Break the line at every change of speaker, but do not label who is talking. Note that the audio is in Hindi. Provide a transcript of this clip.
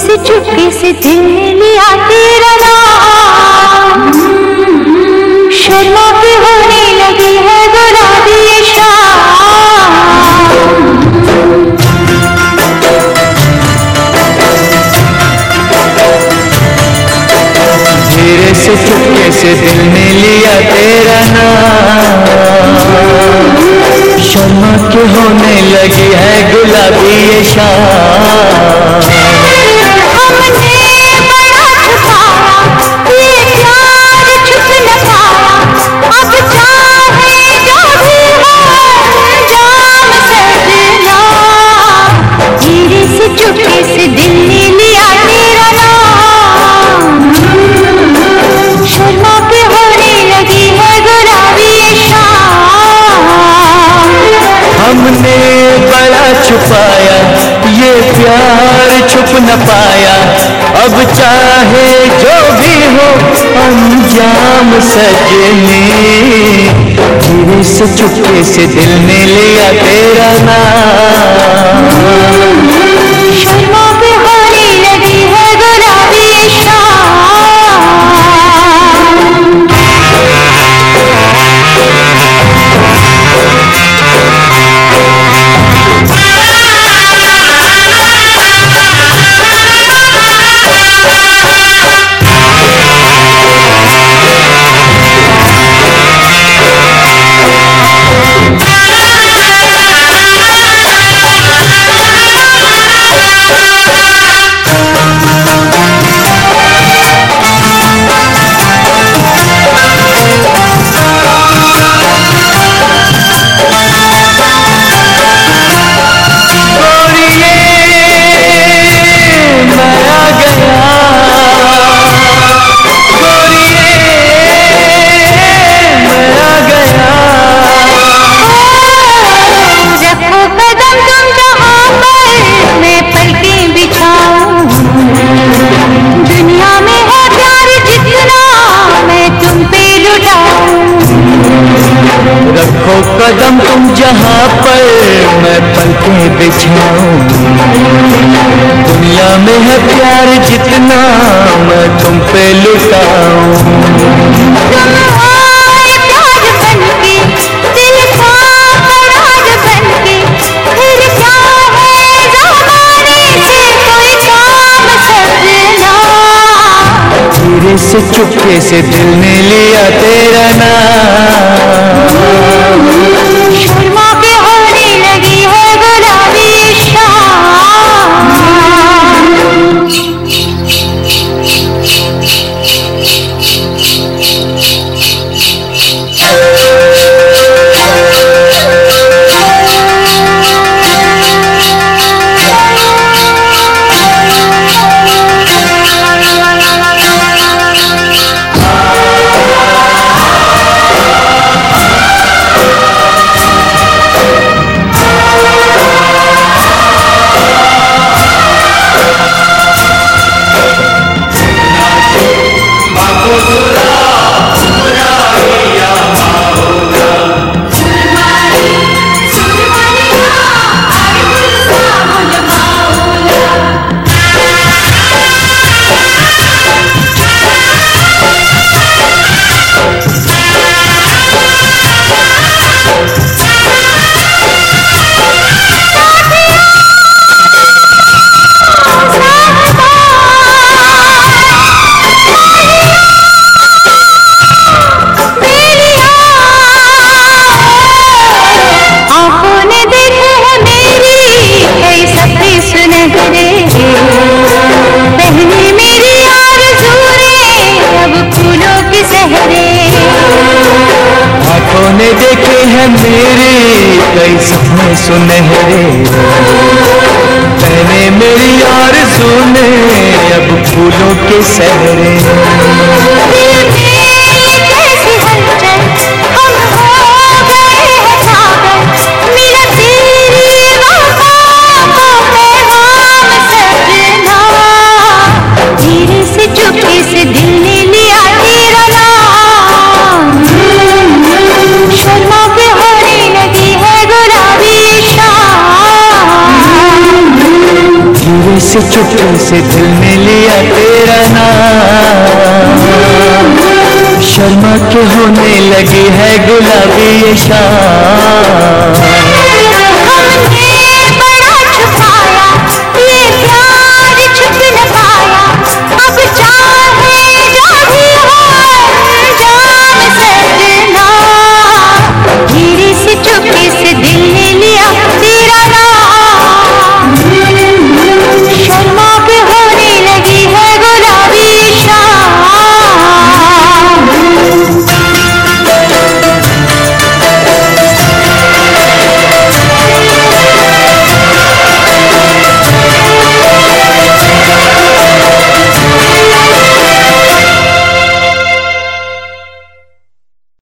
चुपके से दिल लिया तेरा नाम। शर्मा के होने लगी है गुलाबी
धीरे से चुपके से दिल ने लिया तेरा नाम। शर्मा के होने लगी है गुलाबी ये शाम।
छुपाया, ये प्यार छुप न पाया। अब चाहे जो भी हो,
अंजाम सजने। धीरे से चुपके से दिल ने लिया तेरा नाम।
कदम तुम जहाँ पर मैं पलकें बिछाऊं। दुनिया में है प्यार जितना मैं तुम पे लुटाऊं।
धीरे से चुपके से दिल ने लिया तेरा नाम।
सुनहरे पहले मेरी
यार सुने अब फूलों के सहरे।
से चुपके से दिल में लिया तेरा नाम। शर्मा के होने लगी है गुलाबी शाम।